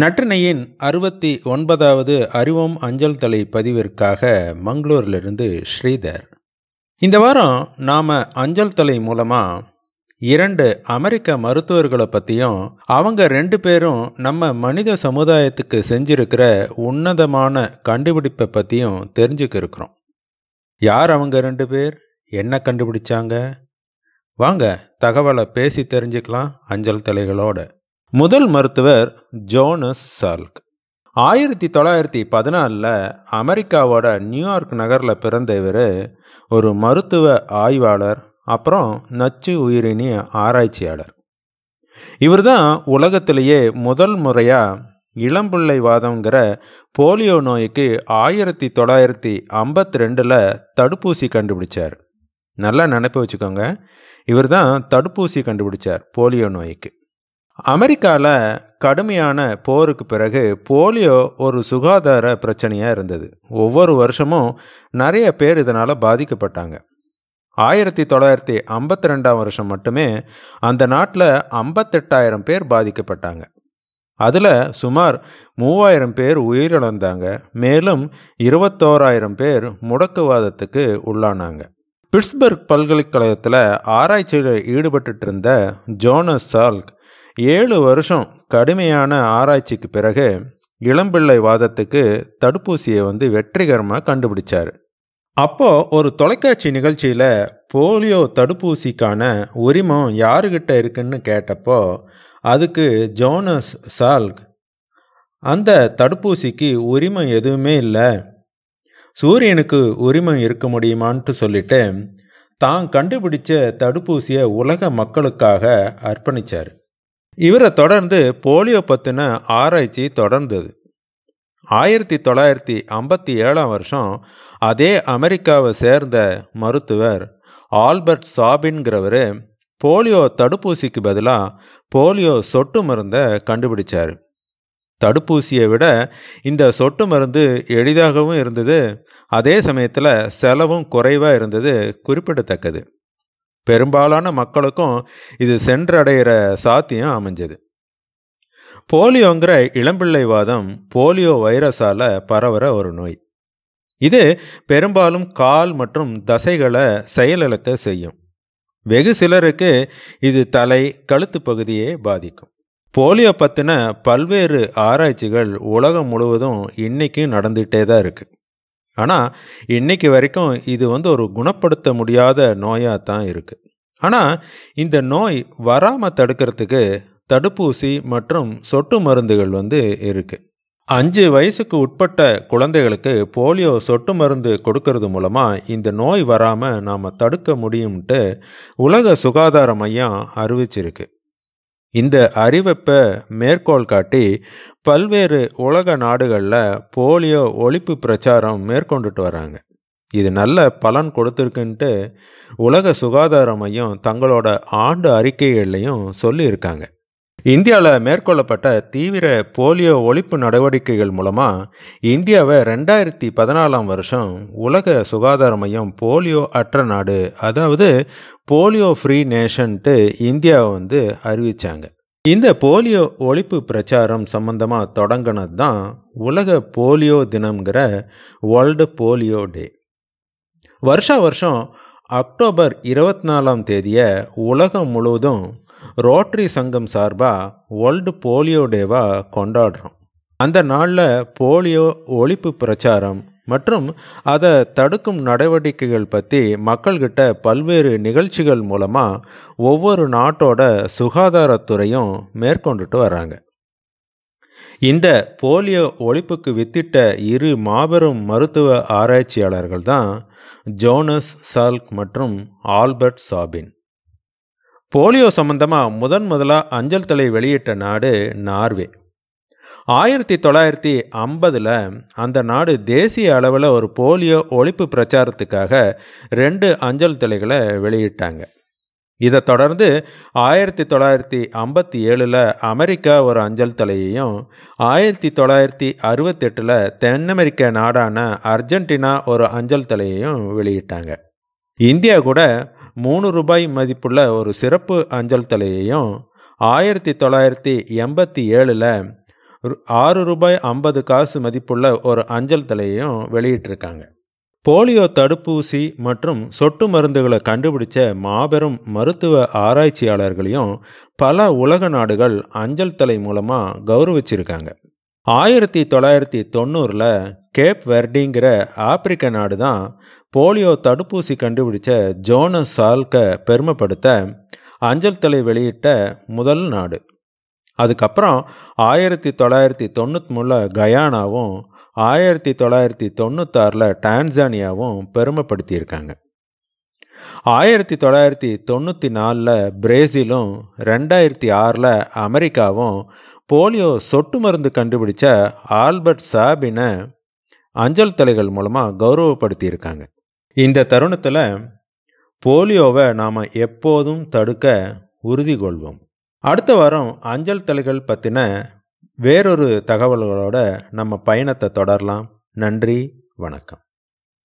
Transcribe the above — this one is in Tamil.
நற்றினையின் அறுபத்தி ஒன்பதாவது அறிவோம் அஞ்சல் தலை பதிவிற்காக மங்களூரிலிருந்து ஸ்ரீதர். இந்த வாரம் நாம் அஞ்சல் தலை மூலமாக இரண்டு அமெரிக்க மருத்துவர்களை பற்றியும் அவங்க ரெண்டு பேரும் நம்ம மனித சமுதாயத்துக்கு செஞ்சிருக்கிற உன்னதமான கண்டுபிடிப்பை பற்றியும் தெரிஞ்சுக்க இருக்கிறோம். யார் அவங்க ரெண்டு பேர்? என்ன கண்டுபிடிச்சாங்க? வாங்க தகவலை பேசி தெரிஞ்சுக்கலாம் அஞ்சல் தலைகளோட. முதல் மருத்துவர் ஜோனஸ் சால்க். ஆயிரத்தி தொள்ளாயிரத்தி பதினாலில் அமெரிக்காவோட நியூயார்க் நகரில் பிறந்த இவர் ஒரு மருத்துவ ஆய்வாளர் அப்புறம் நச்சு உயிரினி ஆராய்ச்சியாளர். இவர் தான் உலகத்திலேயே முதல் முறையாக இளம்பிள்ளை வாதங்கிற போலியோ நோய்க்கு ஆயிரத்தி தொள்ளாயிரத்தி ஐம்பத்தி ரெண்டில் தடுப்பூசி கண்டுபிடிச்சார். நல்லா நினைப்பு வச்சுக்கோங்க. இவர் தான் தடுப்பூசி கண்டுபிடிச்சார் போலியோ நோய்க்கு. அமெரிக்காவில் கடுமையான போருக்கு பிறகு போலியோ ஒரு சுகாதார பிரச்சனையாக இருந்தது. ஒவ்வொரு வருஷமும் நிறைய பேர் இதனால் பாதிக்கப்பட்டாங்க. ஆயிரத்தி தொள்ளாயிரத்தி ஐம்பத்தி ரெண்டாம் வருஷம் மட்டுமே அந்த நாட்டில் ஐம்பத்தெட்டாயிரம் பேர் பாதிக்கப்பட்டாங்க. அதில் சுமார் மூவாயிரம் பேர் உயிரிழந்தாங்க. மேலும் இருபத்தோராயிரம் பேர் முடக்குவாதத்துக்கு உள்ளானாங்க. பிட்ஸ்பர்க் பல்கலைக்கழகத்தில் ஆராய்ச்சியில் ஈடுபட்டு இருந்த ஜோனஸ் சால்க் ஏழு வருஷம் கடுமையான ஆராய்ச்சிக்கு பிறகு இளம்பிள்ளை வாதத்துக்கு தடுப்பூசியை வந்து வெற்றிகரமாக கண்டுபிடிச்சார். அப்போ ஒரு தொலைக்காட்சி நிகழ்ச்சியில் போலியோ தடுப்பூசிக்கான உரிமம் யாருக்கிட்ட இருக்குன்னு கேட்டப்போ அதுக்கு ஜோனஸ் சால்க் அந்த தடுப்பூசிக்கு உரிமம் எதுவுமே இல்லை சூரியனுக்கு உரிமம் இருக்க முடியுமான்ட்டு சொல்லிட்டு தான் கண்டுபிடிச்ச தடுப்பூசியை உலக மக்களுக்காக அர்ப்பணித்தார் இவரை தொடர்ந்து போலியோ பற்றின ஆராய்ச்சி தொடர்ந்தது. ஆயிரத்தி தொள்ளாயிரத்தி ஐம்பத்தி ஏழாம் வருஷம் அதே அமெரிக்காவை சேர்ந்த மருத்துவர் ஆல்பர்ட் சாபின்கிறவர் போலியோ தடுப்பூசிக்கு பதிலாக போலியோ சொட்டு மருந்தை கண்டுபிடிச்சார். தடுப்பூசியை விட இந்த சொட்டு மருந்து எளிதாகவும் இருந்தது அதே சமயத்தில் செலவும் குறைவாக இருந்தது குறிப்பிடத்தக்கது. பெரும்பாலான மக்களுக்கும் இது சென்றடைகிற சாத்தியம் அமைஞ்சது. போலியோங்கிற இளம்பிள்ளைவாதம் போலியோ வைரஸால் பரவுற ஒரு நோய். இது பெரும்பாலும் கால் மற்றும் தசைகளை செயலிழக்க செய்யும். வெகு சிலருக்கு இது தலை கழுத்து பகுதியே பாதிக்கும். போலியோ பற்றின பல்வேறு ஆராய்ச்சிகள் உலகம் முழுவதும் இன்னைக்கு நடந்துகிட்டே தான் இருக்குது ஆனால் இன்றைக்கு வரைக்கும் இது வந்து ஒரு குணப்படுத்த முடியாத நோயாக தான் இருக்குது ஆனால் இந்த நோய் வராமல் தடுக்கிறதுக்கு தடுப்பூசி மற்றும் சொட்டு மருந்துகள் வந்து இருக்குது அஞ்சு வயசுக்கு உட்பட்ட குழந்தைகளுக்கு போலியோ சொட்டு மருந்து கொடுக்கறது மூலமாக இந்த நோய் வராமல் நாம் தடுக்க முடியும்ட்டு உலக சுகாதார மையம் அறிவிச்சிருக்கு. இந்த அறிவிப்பை மேற்கோள் காட்டி பல்வேறு உலக நாடுகளில் போலியோ ஒழிப்பு பிரச்சாரம் மேற்கொண்டுட்டு வராங்க. இது நல்ல பலன் கொடுத்துருக்குன்ட்டு உலக சுகாதார மையம் தங்களோட ஆண்டு அறிக்கைகள்லையும் சொல்லியிருக்காங்க. இந்தியாவில் மேற்கொள்ளப்பட்ட தீவிர போலியோ ஒழிப்பு நடவடிக்கைகள் மூலமாக இந்தியாவை ரெண்டாயிரத்தி பதினாலாம் வருஷம் உலக சுகாதார மையம் போலியோ அற்ற நாடு அதாவது போலியோ ஃப்ரீ நேஷன்ட்டு இந்தியாவை வந்து அறிவித்தாங்க இந்த போலியோ ஒழிப்பு பிரச்சாரம் சம்பந்தமாக தொடங்கினது தான் உலக போலியோ தினம்ங்கிற வேர்ல்டு போலியோ டே வருஷா வருஷம் அக்டோபர் இருபத்தி நாலாம் தேதியை உலகம் முழுவதும் ரோட்டரி சங்கம் சார்பாக வேர்ல்டு போலியோ டேவாக கொண்டாடுறோம். அந்த நாளில் போலியோ ஒழிப்பு பிரச்சாரம் மற்றும் அதை தடுக்கும் நடவடிக்கைகள் பற்றி மக்கள்கிட்ட பல்வேறு நிகழ்ச்சிகள் மூலமாக ஒவ்வொரு நாட்டோட சுகாதாரத்துறையும் மேற்கொண்டுட்டு வராங்க இந்த போலியோ ஒழிப்புக்கு வித்திட்ட இரு மாபெரும் மருத்துவ ஆராய்ச்சியாளர்கள் தான் ஜோனஸ் சால்க் மற்றும் ஆல்பர்ட் சாபின். போலியோ சம்பந்தமாக முதன் முதலாக அஞ்சல் தலை வெளியிட்ட நாடு நார்வே. ஆயிரத்தி தொள்ளாயிரத்தி ஐம்பதில் அந்த நாடு தேசிய அளவில் ஒரு போலியோ ஒழிப்பு பிரச்சாரத்துக்காக ரெண்டு அஞ்சல் தலைகளை வெளியிட்டாங்க. இதை தொடர்ந்து ஆயிரத்தி தொள்ளாயிரத்தி ஐம்பத்தி ஏழில் அமெரிக்கா ஒரு அஞ்சல் தலையையும் ஆயிரத்தி தொள்ளாயிரத்தி அறுபத்தெட்டில் தென் அமெரிக்க நாடான அர்ஜென்டினா ஒரு அஞ்சல் தலையையும் வெளியிட்டாங்க. இந்தியா கூட மூணு ரூபாய் மதிப்புள்ள ஒரு சிறப்பு அஞ்சல் தலையையும் ஆயிரத்தி தொள்ளாயிரத்தி எண்பத்தி ஏழில் ஆறு ரூபாய் ஐம்பது காசு மதிப்புள்ள ஒரு அஞ்சல் தலையையும் வெளியிட்டிருக்காங்க. போலியோ தடுப்பூசி மற்றும் சொட்டு மருந்துகளை கண்டுபிடிச்ச மாபெரும் மருத்துவ ஆராய்ச்சியாளர்களையும் பல உலக நாடுகள் அஞ்சல் தலை மூலமாக கௌரவிச்சிருக்காங்க. ஆயிரத்தி தொள்ளாயிரத்தி தொண்ணூறில் கேப் வெர்டிங்கிற ஆப்பிரிக்க நாடு தான் போலியோ தடுப்பூசி கண்டுபிடிச்ச ஜோனஸ் சால்கை பெருமைப்படுத்த அஞ்சல் தலை வெளியிட்ட முதல் நாடு. அதுக்கப்புறம் ஆயிரத்தி தொள்ளாயிரத்தி தொண்ணூற்றி மூணில் கயானாவும் ஆயிரத்தி தொள்ளாயிரத்தி தொண்ணூத்தாறில் டான்சானியாவும் பெருமைப்படுத்தியிருக்காங்க. ஆயிரத்தி தொள்ளாயிரத்தி தொண்ணூற்றி நாலில் பிரேசிலும் ரெண்டாயிரத்தி ஆறில் அமெரிக்காவும் போலியோ சொட்டு மருந்து கண்டுபிடிச்ச ஆல்பர்ட் சாபினை அஞ்சல் தலைகள் மூலமாக கௌரவப்படுத்தியிருக்காங்க. இந்த தருணத்தில் போலியோவை நாம் எப்போதும் தடுக்க உறுதி கொள்வோம். அடுத்த வாரம் அஞ்சல் தலைகள் பற்றின வேறொரு தகவல்களோட நம்ம பயணத்தை தொடரலாம். நன்றி வணக்கம்.